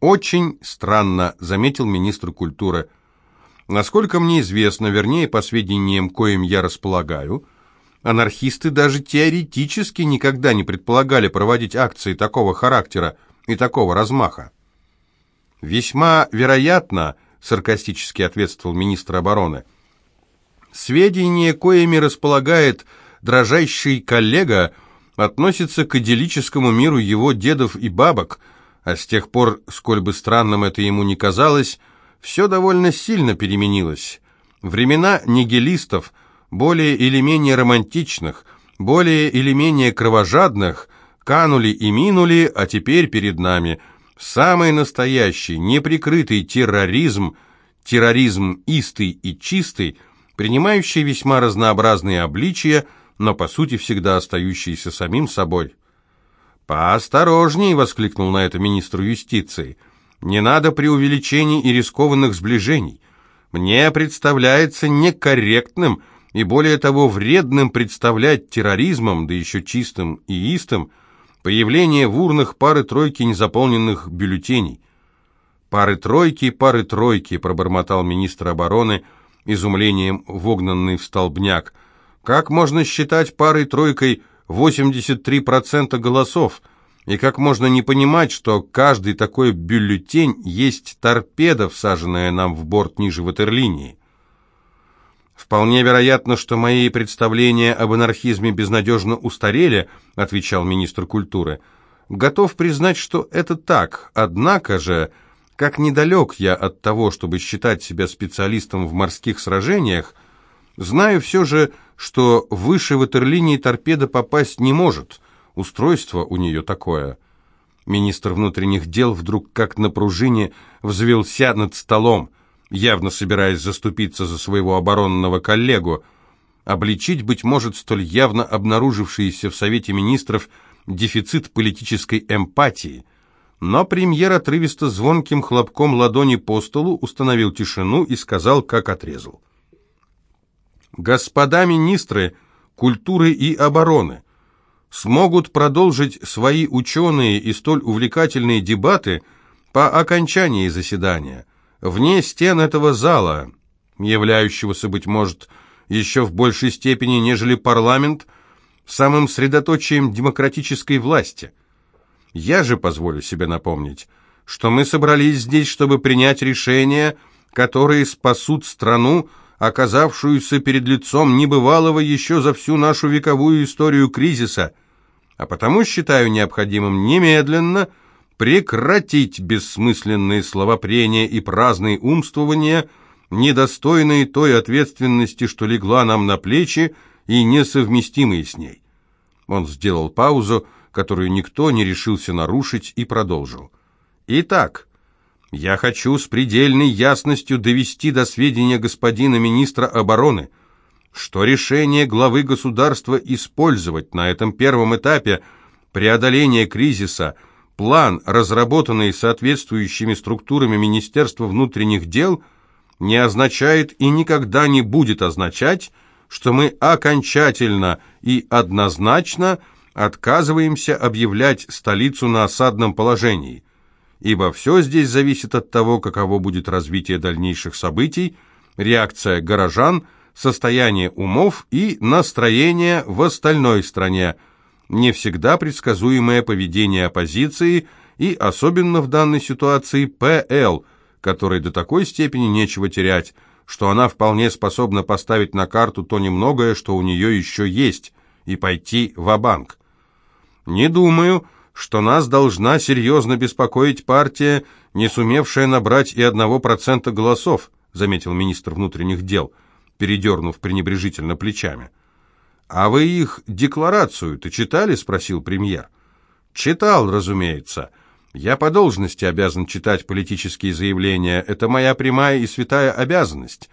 «Очень странно», — заметил министр культуры. «Насколько мне известно, вернее, по сведениям, коим я располагаю, анархисты даже теоретически никогда не предполагали проводить акции такого характера и такого размаха». «Весьма вероятно», — саркастически ответствовал министр обороны, «сведения, коими располагает дрожайший коллега, относятся к идиллическому миру его дедов и бабок, а с тех пор, сколь бы странным это ему ни казалось, все довольно сильно переменилось. Времена нигилистов, более или менее романтичных, более или менее кровожадных, канули и минули, а теперь перед нами самый настоящий, неприкрытый терроризм, терроризм истый и чистый, принимающий весьма разнообразные обличия, но по сути всегда остающийся самим собой. «Поосторожней!» — воскликнул на это министр юстиции. «Не надо преувеличений и рискованных сближений. Мне представляется некорректным и, более того, вредным представлять терроризмом, да еще чистым и истым, появление в урнах пары-тройки незаполненных бюллетеней». «Пары-тройки, пары-тройки», — пробормотал министр обороны, изумлением вогнанный в столбняк. «Как можно считать парой-тройкой 83% голосов, и как можно не понимать, что каждый такой бюллетень есть торпеда, всаженная нам в борт ниже ватерлинии? «Вполне вероятно, что мои представления об анархизме безнадежно устарели», отвечал министр культуры. «Готов признать, что это так, однако же, как недалек я от того, чтобы считать себя специалистом в морских сражениях, знаю все же, что выше ватерлинии торпеда попасть не может. Устройство у нее такое. Министр внутренних дел вдруг как на пружине взвелся над столом, явно собираясь заступиться за своего оборонного коллегу, обличить, быть может, столь явно обнаружившийся в Совете Министров дефицит политической эмпатии. Но премьер отрывисто звонким хлопком ладони по столу установил тишину и сказал, как отрезал. Господа министры культуры и обороны смогут продолжить свои ученые и столь увлекательные дебаты по окончании заседания, вне стен этого зала, являющегося, быть может, еще в большей степени, нежели парламент, самым средоточием демократической власти. Я же позволю себе напомнить, что мы собрались здесь, чтобы принять решения, которые спасут страну оказавшуюся перед лицом небывалого еще за всю нашу вековую историю кризиса, а потому считаю необходимым немедленно прекратить бессмысленные словопрения и праздные умствования, недостойные той ответственности, что легла нам на плечи, и несовместимые с ней. Он сделал паузу, которую никто не решился нарушить, и продолжил. Итак, я хочу с предельной ясностью довести до сведения господина министра обороны, что решение главы государства использовать на этом первом этапе преодоления кризиса план, разработанный соответствующими структурами Министерства внутренних дел, не означает и никогда не будет означать, что мы окончательно и однозначно отказываемся объявлять столицу на осадном положении – ибо все здесь зависит от того, каково будет развитие дальнейших событий, реакция горожан, состояние умов и настроение в остальной стране, не всегда предсказуемое поведение оппозиции и особенно в данной ситуации ПЛ, которой до такой степени нечего терять, что она вполне способна поставить на карту то немногое, что у нее еще есть, и пойти в банк Не думаю, что нас должна серьезно беспокоить партия, не сумевшая набрать и одного процента голосов, заметил министр внутренних дел, передернув пренебрежительно плечами. «А вы их декларацию-то читали?» – спросил премьер. «Читал, разумеется. Я по должности обязан читать политические заявления. Это моя прямая и святая обязанность.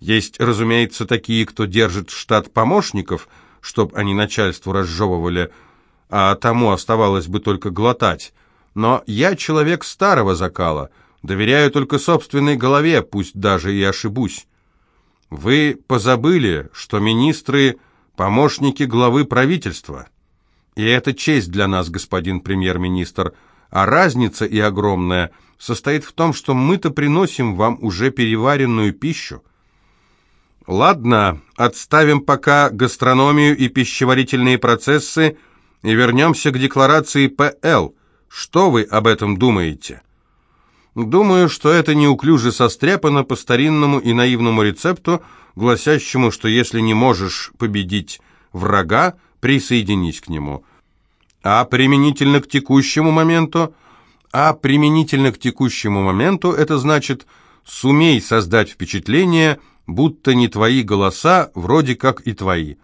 Есть, разумеется, такие, кто держит штат помощников, чтоб они начальству разжевывали а тому оставалось бы только глотать. Но я человек старого закала, доверяю только собственной голове, пусть даже и ошибусь. Вы позабыли, что министры – помощники главы правительства. И это честь для нас, господин премьер-министр, а разница и огромная состоит в том, что мы-то приносим вам уже переваренную пищу. Ладно, отставим пока гастрономию и пищеварительные процессы и вернемся к декларации ПЛ. Что вы об этом думаете? Думаю, что это неуклюже состряпано по старинному и наивному рецепту, гласящему, что если не можешь победить врага, присоединись к нему. А применительно к текущему моменту? А применительно к текущему моменту это значит «сумей создать впечатление», будто не твои голоса, вроде как и твои.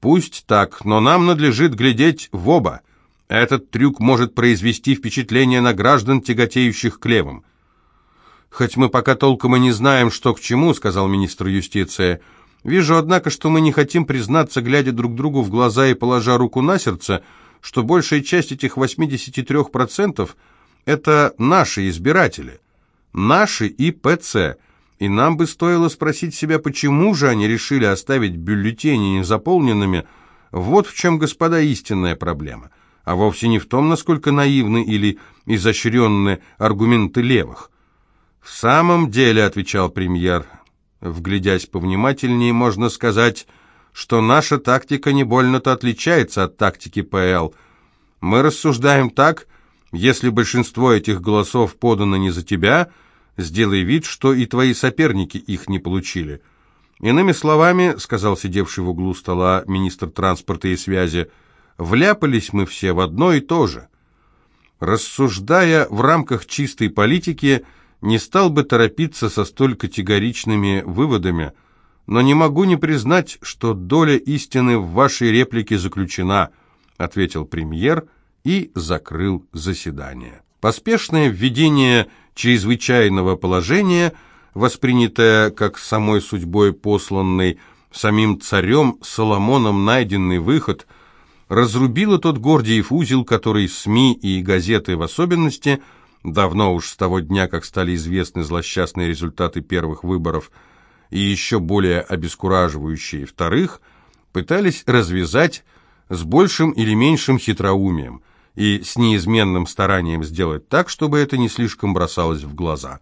Пусть так, но нам надлежит глядеть в оба. Этот трюк может произвести впечатление на граждан, тяготеющих к левым. «Хоть мы пока толком и не знаем, что к чему», — сказал министр юстиции, — «вижу, однако, что мы не хотим признаться, глядя друг другу в глаза и положа руку на сердце, что большая часть этих 83% — это наши избиратели, наши ИПЦ, и нам бы стоило спросить себя, почему же они решили оставить бюллетени незаполненными. Вот в чем, господа, истинная проблема, а вовсе не в том, насколько наивны или изощренны аргументы левых. «В самом деле», — отвечал премьер, вглядясь повнимательнее, можно сказать, что наша тактика не больно-то отличается от тактики ПЛ. Мы рассуждаем так, если большинство этих голосов подано не за тебя — Сделай вид, что и твои соперники их не получили. Иными словами, сказал сидевший в углу стола министр транспорта и связи, вляпались мы все в одно и то же. Рассуждая в рамках чистой политики, не стал бы торопиться со столь категоричными выводами, но не могу не признать, что доля истины в вашей реплике заключена, ответил премьер и закрыл заседание. Поспешное введение чрезвычайного положения, воспринятое как самой судьбой посланный самим царем Соломоном найденный выход, разрубило тот Гордиев узел, который СМИ и газеты в особенности, давно уж с того дня, как стали известны злосчастные результаты первых выборов и еще более обескураживающие вторых, пытались развязать с большим или меньшим хитроумием – и с неизменным старанием сделать так, чтобы это не слишком бросалось в глаза.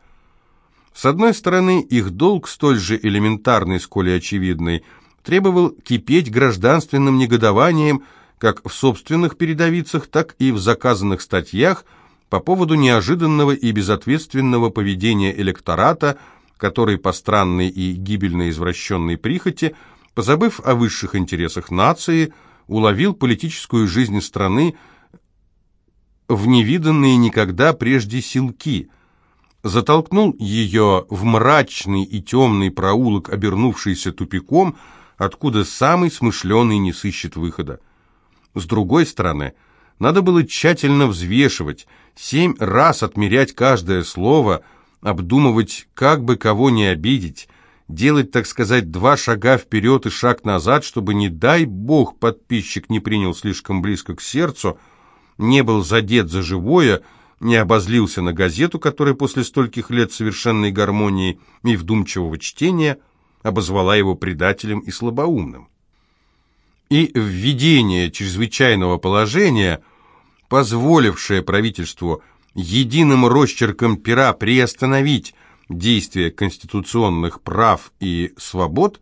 С одной стороны, их долг, столь же элементарный, сколь и очевидный, требовал кипеть гражданственным негодованием как в собственных передовицах, так и в заказанных статьях по поводу неожиданного и безответственного поведения электората, который по странной и гибельно извращенной прихоти, позабыв о высших интересах нации, уловил политическую жизнь страны, в невиданные никогда прежде силки, затолкнул ее в мрачный и темный проулок, обернувшийся тупиком, откуда самый смышленый не сыщет выхода. С другой стороны, надо было тщательно взвешивать, семь раз отмерять каждое слово, обдумывать, как бы кого не обидеть, делать, так сказать, два шага вперед и шаг назад, чтобы, не дай бог, подписчик не принял слишком близко к сердцу – не был задет за живое, не обозлился на газету, которая после стольких лет совершенной гармонии и вдумчивого чтения обозвала его предателем и слабоумным. И введение чрезвычайного положения, позволившее правительству единым росчерком пера приостановить действие конституционных прав и свобод,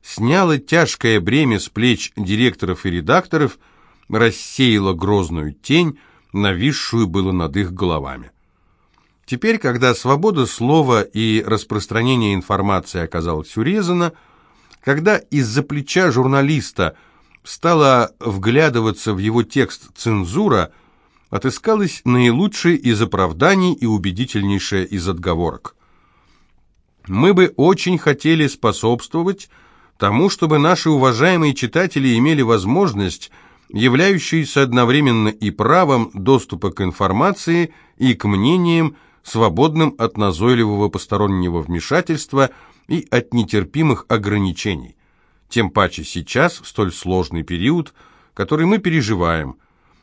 сняло тяжкое бремя с плеч директоров и редакторов – рассеяла грозную тень, нависшую было над их головами. Теперь, когда свобода слова и распространение информации оказалась урезана, когда из-за плеча журналиста стала вглядываться в его текст цензура, отыскалось наилучшее из оправданий и убедительнейшее из отговорок. Мы бы очень хотели способствовать тому, чтобы наши уважаемые читатели имели возможность являющиеся одновременно и правом доступа к информации и к мнениям, свободным от назойливого постороннего вмешательства и от нетерпимых ограничений. Тем паче сейчас, в столь сложный период, который мы переживаем.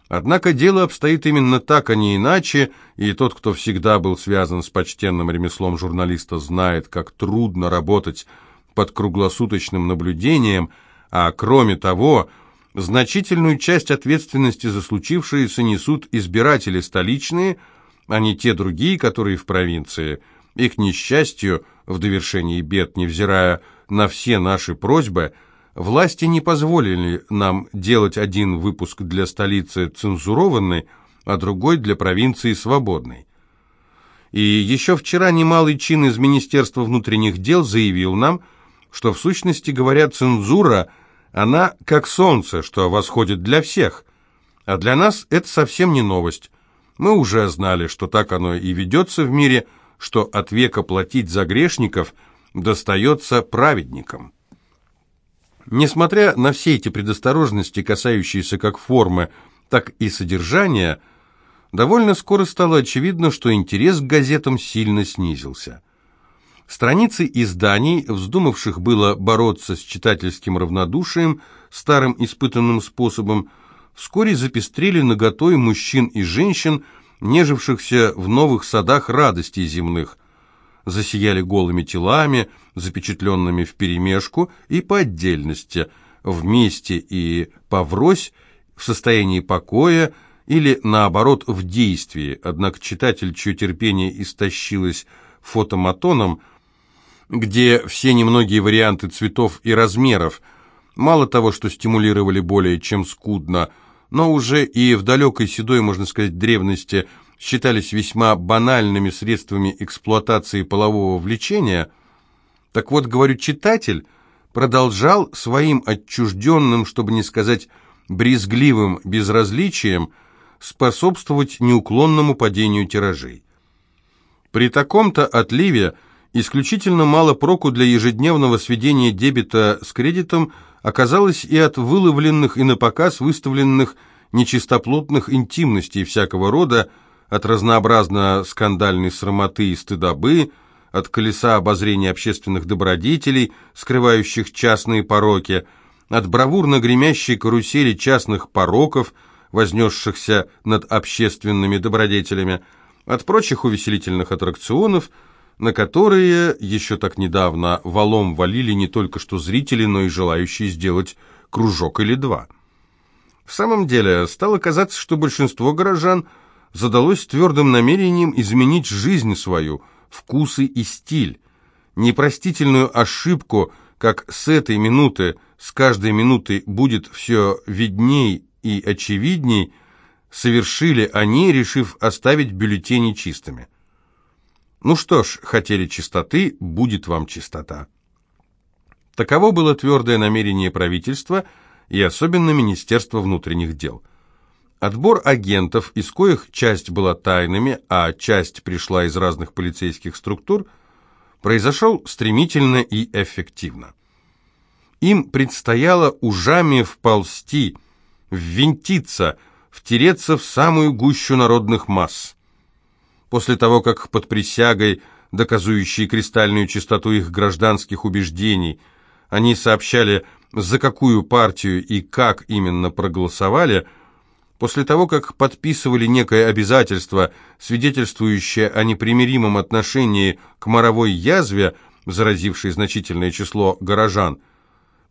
Однако дело обстоит именно так, а не иначе, и тот, кто всегда был связан с почтенным ремеслом журналиста, знает, как трудно работать под круглосуточным наблюдением, а кроме того – Значительную часть ответственности за случившееся несут избиратели столичные, а не те другие, которые в провинции. И, к несчастью, в довершении бед, невзирая на все наши просьбы, власти не позволили нам делать один выпуск для столицы цензурованный, а другой для провинции свободный. И еще вчера немалый чин из Министерства внутренних дел заявил нам, что в сущности говоря цензура, она как солнце, что восходит для всех, а для нас это совсем не новость. Мы уже знали, что так оно и ведется в мире, что от века платить за грешников достается праведникам. Несмотря на все эти предосторожности, касающиеся как формы, так и содержания, довольно скоро стало очевидно, что интерес к газетам сильно снизился. Страницы изданий, вздумавших было бороться с читательским равнодушием, старым испытанным способом, вскоре запестрели наготой мужчин и женщин, нежившихся в новых садах радостей земных. Засияли голыми телами, запечатленными вперемешку и по отдельности, вместе и поврось, в состоянии покоя или, наоборот, в действии. Однако читатель, чье терпение истощилось фотоматоном, где все немногие варианты цветов и размеров, мало того, что стимулировали более чем скудно – но уже и в далекой седой, можно сказать, древности считались весьма банальными средствами эксплуатации полового влечения, так вот, говорю, читатель продолжал своим отчужденным, чтобы не сказать брезгливым безразличием, способствовать неуклонному падению тиражей. При таком-то отливе исключительно мало проку для ежедневного сведения дебета с кредитом – оказалось и от выловленных и на показ выставленных нечистоплотных интимностей всякого рода, от разнообразно скандальной срамоты и стыдобы, от колеса обозрения общественных добродетелей, скрывающих частные пороки, от бравурно гремящей карусели частных пороков, вознесшихся над общественными добродетелями, от прочих увеселительных аттракционов – на которые еще так недавно валом валили не только что зрители, но и желающие сделать кружок или два. В самом деле, стало казаться, что большинство горожан задалось твердым намерением изменить жизнь свою, вкусы и стиль. Непростительную ошибку, как с этой минуты, с каждой минутой будет все видней и очевидней, совершили они, решив оставить бюллетени чистыми. Ну что ж, хотели чистоты, будет вам чистота. Таково было твердое намерение правительства и особенно Министерства внутренних дел. Отбор агентов, из коих часть была тайными, а часть пришла из разных полицейских структур, произошел стремительно и эффективно. Им предстояло ужами вползти, ввинтиться, втереться в самую гущу народных масс после того, как под присягой, доказующей кристальную чистоту их гражданских убеждений, они сообщали, за какую партию и как именно проголосовали, после того, как подписывали некое обязательство, свидетельствующее о непримиримом отношении к моровой язве, заразившей значительное число горожан,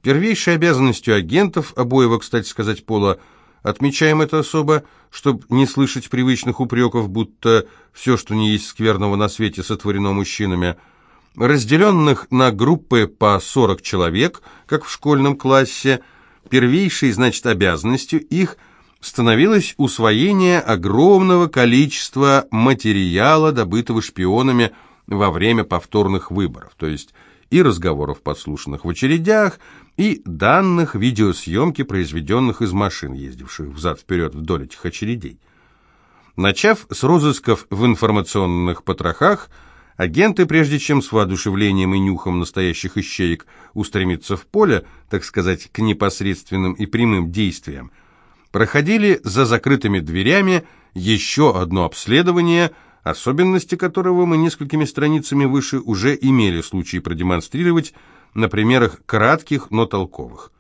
первейшей обязанностью агентов, обоего, кстати сказать, пола, Отмечаем это особо, чтобы не слышать привычных упреков, будто все, что не есть скверного на свете, сотворено мужчинами. Разделенных на группы по 40 человек, как в школьном классе, первейшей, значит, обязанностью их становилось усвоение огромного количества материала, добытого шпионами во время повторных выборов, то есть и разговоров подслушанных в очередях, и данных видеосъемки, произведенных из машин, ездивших взад-вперед вдоль этих очередей. Начав с розысков в информационных потрохах, агенты, прежде чем с воодушевлением и нюхом настоящих ищеек устремиться в поле, так сказать, к непосредственным и прямым действиям, проходили за закрытыми дверями еще одно обследование, особенности которого мы несколькими страницами выше уже имели случай продемонстрировать, на примерах кратких, но толковых.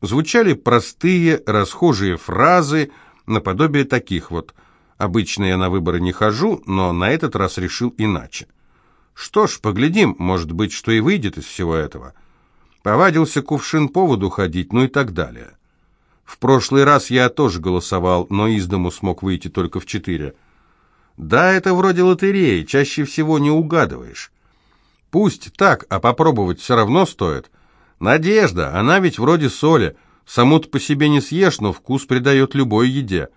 Звучали простые, расхожие фразы, наподобие таких вот «Обычно я на выборы не хожу, но на этот раз решил иначе». Что ж, поглядим, может быть, что и выйдет из всего этого. Повадился кувшин поводу ходить, ну и так далее. В прошлый раз я тоже голосовал, но из дому смог выйти только в четыре. Да, это вроде лотереи, чаще всего не угадываешь. Пусть так, а попробовать все равно стоит. Надежда, она ведь вроде соли. Саму-то по себе не съешь, но вкус придает любой еде.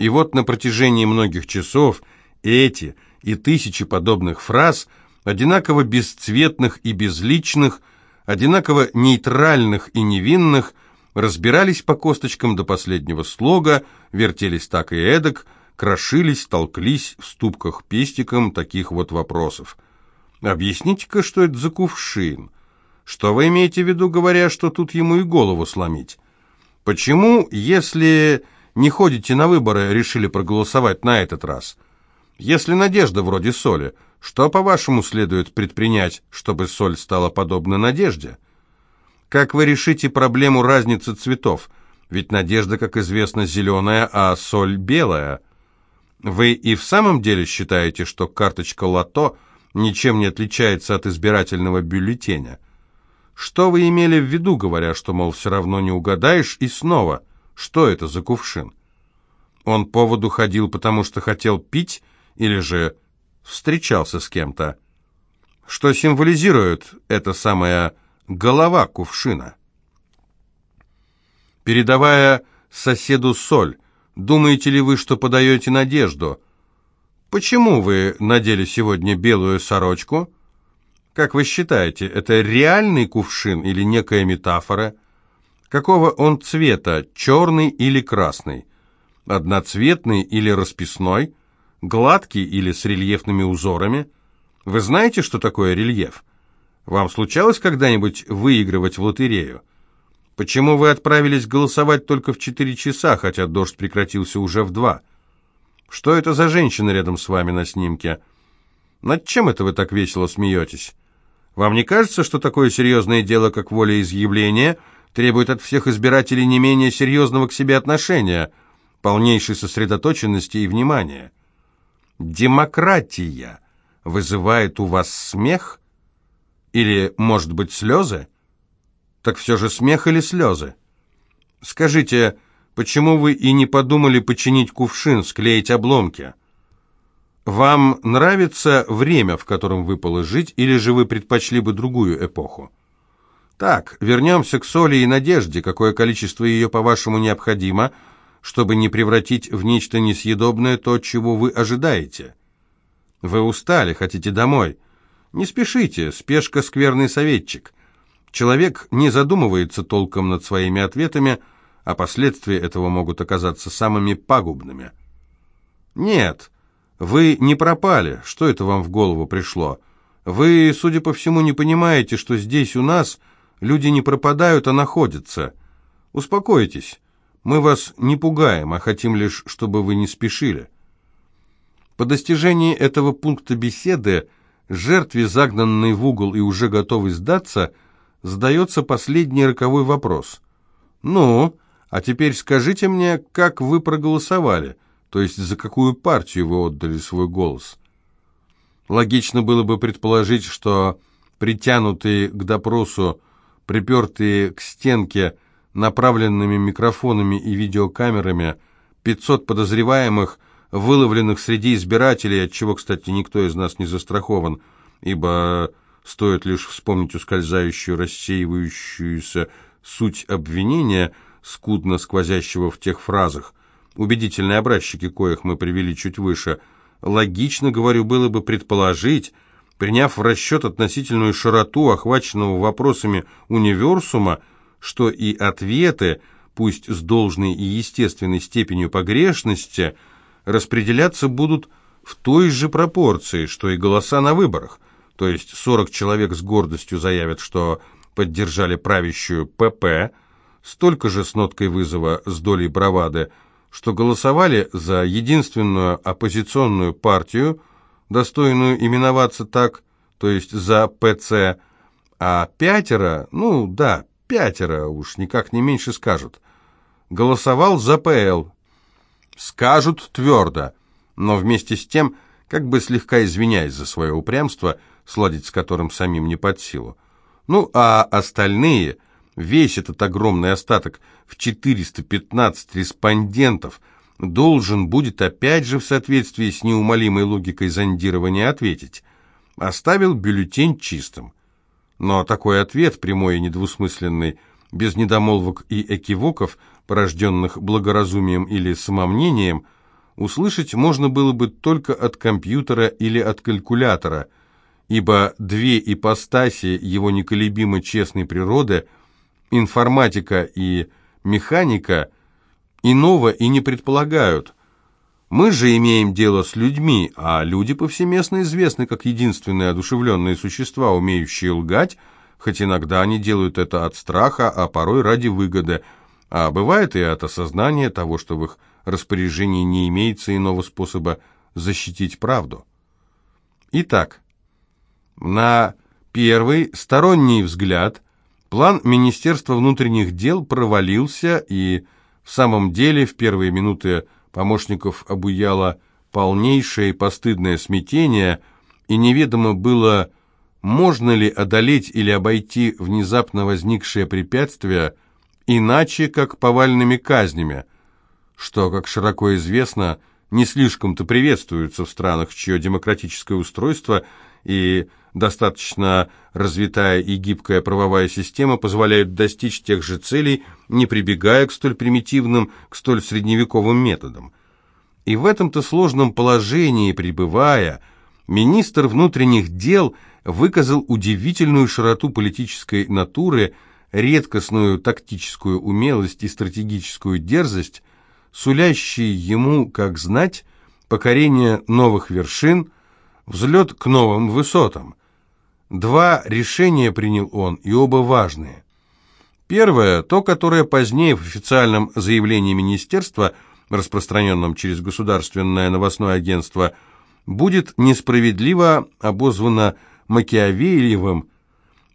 И вот на протяжении многих часов эти и тысячи подобных фраз, одинаково бесцветных и безличных, одинаково нейтральных и невинных, разбирались по косточкам до последнего слога, вертелись так и эдак, крошились, толклись в ступках пестиком таких вот вопросов. «Объясните-ка, что это за кувшин? Что вы имеете в виду, говоря, что тут ему и голову сломить? Почему, если не ходите на выборы, решили проголосовать на этот раз? Если надежда вроде соли, что, по-вашему, следует предпринять, чтобы соль стала подобна надежде?» Как вы решите проблему разницы цветов? Ведь надежда, как известно, зеленая, а соль белая. Вы и в самом деле считаете, что карточка лото ничем не отличается от избирательного бюллетеня? Что вы имели в виду, говоря, что, мол, все равно не угадаешь, и снова, что это за кувшин? Он по воду ходил, потому что хотел пить, или же встречался с кем-то? Что символизирует эта самая голова кувшина. Передавая соседу соль, думаете ли вы, что подаете надежду? Почему вы надели сегодня белую сорочку? Как вы считаете, это реальный кувшин или некая метафора? Какого он цвета, черный или красный? Одноцветный или расписной? Гладкий или с рельефными узорами? Вы знаете, что такое рельеф? Вам случалось когда-нибудь выигрывать в лотерею? Почему вы отправились голосовать только в четыре часа, хотя дождь прекратился уже в два? Что это за женщина рядом с вами на снимке? Над чем это вы так весело смеетесь? Вам не кажется, что такое серьезное дело, как волеизъявление, требует от всех избирателей не менее серьезного к себе отношения, полнейшей сосредоточенности и внимания? Демократия вызывает у вас смех – или, может быть, слезы? Так все же смех или слезы? Скажите, почему вы и не подумали починить кувшин, склеить обломки? Вам нравится время, в котором выпало жить, или же вы предпочли бы другую эпоху? Так, вернемся к соли и надежде. Какое количество ее, по-вашему, необходимо, чтобы не превратить в нечто несъедобное то, чего вы ожидаете? Вы устали, хотите домой. Не спешите, спешка – скверный советчик. Человек не задумывается толком над своими ответами, а последствия этого могут оказаться самыми пагубными. Нет, вы не пропали, что это вам в голову пришло? Вы, судя по всему, не понимаете, что здесь у нас люди не пропадают, а находятся. Успокойтесь, мы вас не пугаем, а хотим лишь, чтобы вы не спешили. По достижении этого пункта беседы – Жертве, загнанной в угол и уже готовой сдаться, задается последний роковой вопрос. «Ну, а теперь скажите мне, как вы проголосовали, то есть за какую партию вы отдали свой голос?» Логично было бы предположить, что притянутые к допросу, припертые к стенке направленными микрофонами и видеокамерами 500 подозреваемых – выловленных среди избирателей, от чего, кстати, никто из нас не застрахован, ибо стоит лишь вспомнить ускользающую, рассеивающуюся суть обвинения, скудно сквозящего в тех фразах, убедительные образчики, коих мы привели чуть выше, логично, говорю, было бы предположить, приняв в расчет относительную широту охваченного вопросами универсума, что и ответы, пусть с должной и естественной степенью погрешности – распределяться будут в той же пропорции, что и голоса на выборах. То есть 40 человек с гордостью заявят, что поддержали правящую ПП, столько же с ноткой вызова с долей бравады, что голосовали за единственную оппозиционную партию, достойную именоваться так, то есть за ПЦ, а пятеро, ну да, пятеро, уж никак не меньше скажут, голосовал за ПЛ, Скажут твердо, но вместе с тем, как бы слегка извиняясь за свое упрямство, сладить с которым самим не под силу. Ну, а остальные, весь этот огромный остаток в 415 респондентов, должен будет опять же в соответствии с неумолимой логикой зондирования ответить. Оставил бюллетень чистым. Но такой ответ, прямой и недвусмысленный, без недомолвок и экивоков, порожденных благоразумием или самомнением, услышать можно было бы только от компьютера или от калькулятора, ибо две ипостаси его неколебимо честной природы, информатика и механика, иного и не предполагают. Мы же имеем дело с людьми, а люди повсеместно известны как единственные одушевленные существа, умеющие лгать, хоть иногда они делают это от страха, а порой ради выгоды, а бывает и от осознания того, что в их распоряжении не имеется иного способа защитить правду. Итак, на первый сторонний взгляд план Министерства внутренних дел провалился, и в самом деле в первые минуты помощников обуяло полнейшее и постыдное смятение, и неведомо было, можно ли одолеть или обойти внезапно возникшее препятствие иначе, как повальными казнями, что, как широко известно, не слишком-то приветствуется в странах, чье демократическое устройство и достаточно развитая и гибкая правовая система позволяют достичь тех же целей, не прибегая к столь примитивным, к столь средневековым методам. И в этом-то сложном положении пребывая, министр внутренних дел выказал удивительную широту политической натуры, редкостную тактическую умелость и стратегическую дерзость, сулящие ему, как знать, покорение новых вершин, взлет к новым высотам. Два решения принял он, и оба важные. Первое, то, которое позднее в официальном заявлении министерства, распространенном через государственное новостное агентство, будет несправедливо обозвано Макиавелиевым,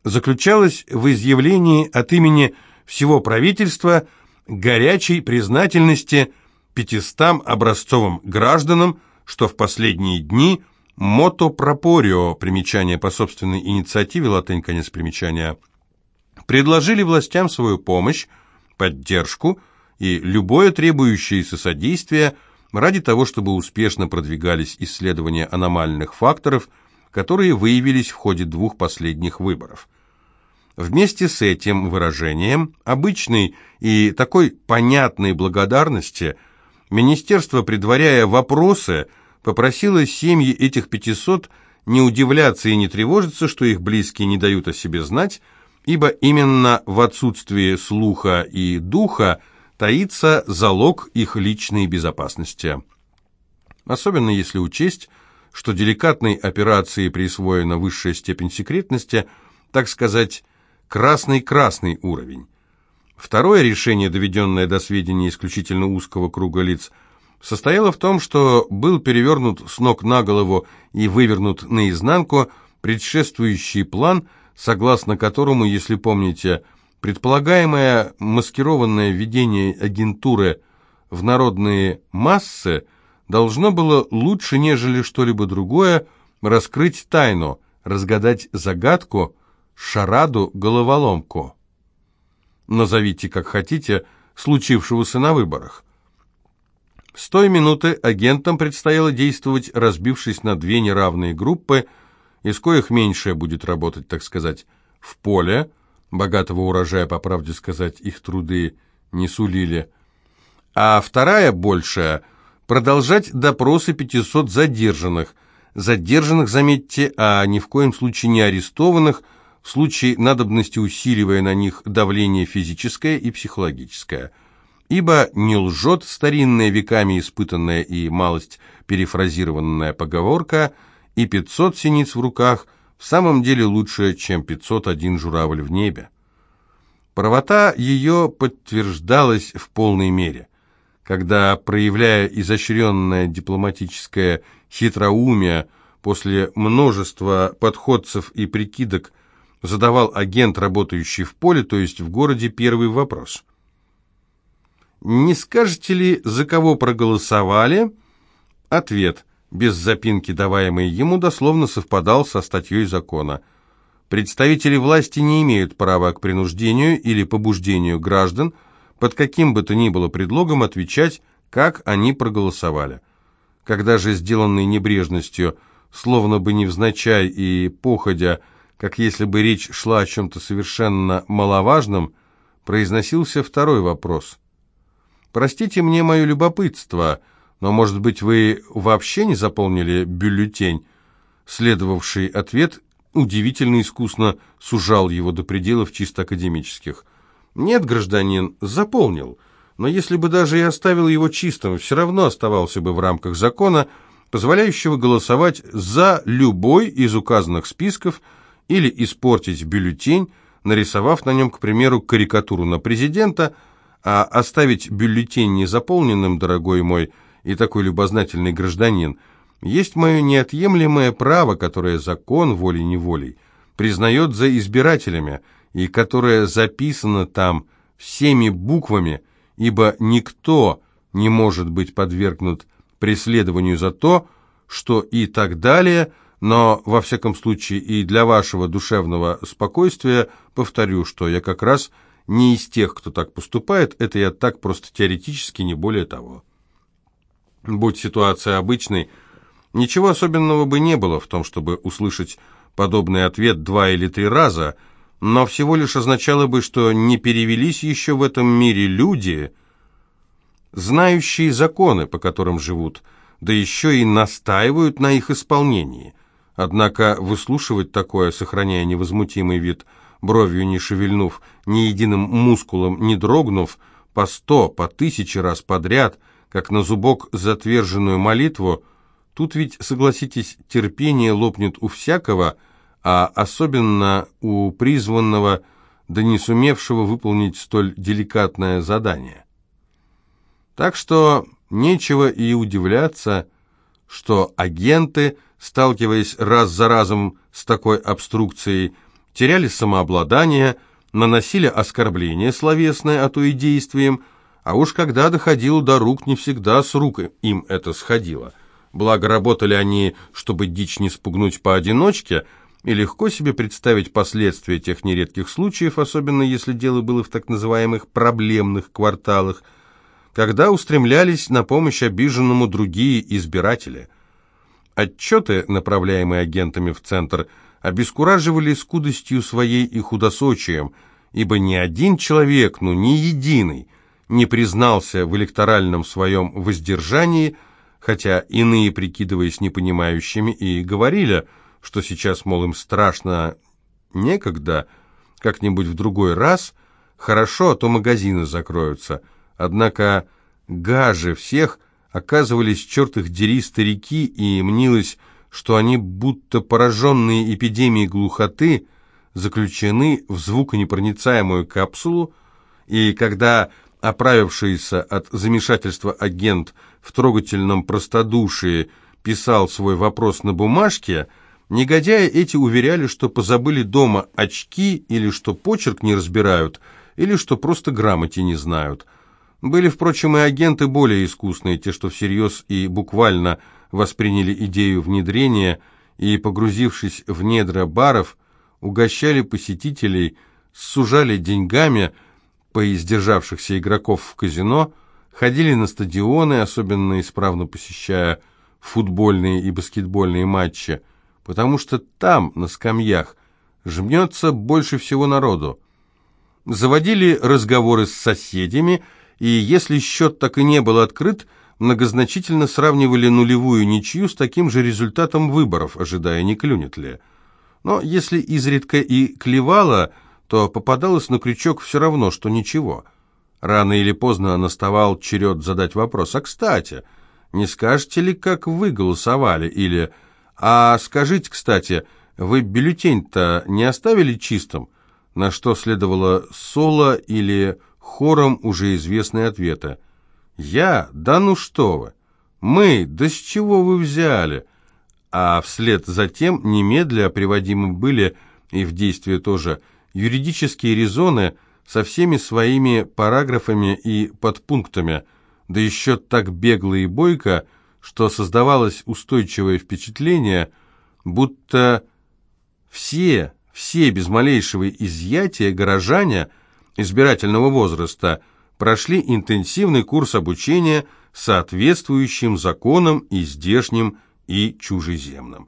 заключалось в изъявлении от имени всего правительства горячей признательности пятистам образцовым гражданам, что в последние дни мото пропорио, примечание по собственной инициативе, латынь, конец примечания, предложили властям свою помощь, поддержку и любое требующееся содействие ради того, чтобы успешно продвигались исследования аномальных факторов, которые выявились в ходе двух последних выборов. Вместе с этим выражением, обычной и такой понятной благодарности, министерство, предваряя вопросы, попросило семьи этих 500 не удивляться и не тревожиться, что их близкие не дают о себе знать, ибо именно в отсутствии слуха и духа таится залог их личной безопасности. Особенно если учесть, что деликатной операции присвоена высшая степень секретности, так сказать, красный-красный уровень. Второе решение, доведенное до сведения исключительно узкого круга лиц, состояло в том, что был перевернут с ног на голову и вывернут наизнанку предшествующий план, согласно которому, если помните, предполагаемое маскированное введение агентуры в народные массы должно было лучше, нежели что-либо другое, раскрыть тайну, разгадать загадку – шараду-головоломку. Назовите, как хотите, случившегося на выборах. С той минуты агентам предстояло действовать, разбившись на две неравные группы, из коих меньшая будет работать, так сказать, в поле, богатого урожая, по правде сказать, их труды не сулили, а вторая, большая, продолжать допросы 500 задержанных, задержанных, заметьте, а ни в коем случае не арестованных, в случае надобности усиливая на них давление физическое и психологическое. Ибо не лжет старинная веками испытанная и малость перефразированная поговорка, и 500 синиц в руках в самом деле лучше, чем 501 журавль в небе. Правота ее подтверждалась в полной мере, когда, проявляя изощренное дипломатическое хитроумие, после множества подходцев и прикидок задавал агент, работающий в поле, то есть в городе, первый вопрос. «Не скажете ли, за кого проголосовали?» Ответ, без запинки даваемый ему, дословно совпадал со статьей закона. Представители власти не имеют права к принуждению или побуждению граждан под каким бы то ни было предлогом отвечать как они проголосовали. Когда же сделанный небрежностью, словно бы невзначай и походя, как если бы речь шла о чем-то совершенно маловажном, произносился второй вопрос. «Простите мне мое любопытство, но, может быть, вы вообще не заполнили бюллетень?» Следовавший ответ удивительно искусно сужал его до пределов чисто академических. «Нет, гражданин, заполнил, но если бы даже и оставил его чистым, все равно оставался бы в рамках закона, позволяющего голосовать за любой из указанных списков или испортить бюллетень, нарисовав на нем, к примеру, карикатуру на президента, а оставить бюллетень незаполненным, дорогой мой и такой любознательный гражданин, есть мое неотъемлемое право, которое закон волей-неволей признает за избирателями, и которое записано там всеми буквами, ибо никто не может быть подвергнут преследованию за то, что и так далее – но, во всяком случае, и для вашего душевного спокойствия повторю, что я как раз не из тех, кто так поступает, это я так просто теоретически, не более того. Будь ситуация обычной, ничего особенного бы не было в том, чтобы услышать подобный ответ два или три раза, но всего лишь означало бы, что не перевелись еще в этом мире люди, знающие законы, по которым живут, да еще и настаивают на их исполнении. Однако выслушивать такое, сохраняя невозмутимый вид, бровью не шевельнув, ни единым мускулом не дрогнув, по сто, по тысяче раз подряд, как на зубок затверженную молитву, тут ведь, согласитесь, терпение лопнет у всякого, а особенно у призванного, да не сумевшего выполнить столь деликатное задание. Так что нечего и удивляться, что агенты – сталкиваясь раз за разом с такой обструкцией, теряли самообладание, наносили оскорбления словесное, а то и действием, а уж когда доходило до рук, не всегда с рук им это сходило. Благо, работали они, чтобы дичь не спугнуть поодиночке, и легко себе представить последствия тех нередких случаев, особенно если дело было в так называемых «проблемных кварталах», когда устремлялись на помощь обиженному другие избиратели – Отчеты, направляемые агентами в Центр, обескураживали скудостью своей и худосочием, ибо ни один человек, ну ни единый, не признался в электоральном своем воздержании, хотя иные, прикидываясь непонимающими, и говорили, что сейчас, мол, им страшно некогда, как-нибудь в другой раз, хорошо, а то магазины закроются. Однако гаже всех оказывались, черт их дери, старики, и мнилось, что они, будто пораженные эпидемией глухоты, заключены в звуконепроницаемую капсулу, и когда оправившийся от замешательства агент в трогательном простодушии писал свой вопрос на бумажке, негодяи эти уверяли, что позабыли дома очки, или что почерк не разбирают, или что просто грамоте не знают – были, впрочем, и агенты более искусные, те, что всерьез и буквально восприняли идею внедрения и, погрузившись в недра баров, угощали посетителей, сужали деньгами поиздержавшихся игроков в казино, ходили на стадионы, особенно исправно посещая футбольные и баскетбольные матчи, потому что там, на скамьях, жмется больше всего народу. Заводили разговоры с соседями – и если счет так и не был открыт, многозначительно сравнивали нулевую ничью с таким же результатом выборов, ожидая, не клюнет ли. Но если изредка и клевало, то попадалось на крючок все равно, что ничего. Рано или поздно наставал черед задать вопрос. «А, кстати, не скажете ли, как вы голосовали?» Или «А скажите, кстати, вы бюллетень-то не оставили чистым?» На что следовало соло или хором уже известные ответы. «Я? Да ну что вы! Мы? Да с чего вы взяли?» А вслед за тем немедля приводимы были, и в действие тоже, юридические резоны со всеми своими параграфами и подпунктами, да еще так бегло и бойко, что создавалось устойчивое впечатление, будто все, все без малейшего изъятия горожане – избирательного возраста прошли интенсивный курс обучения соответствующим законам и здешним, и чужеземным.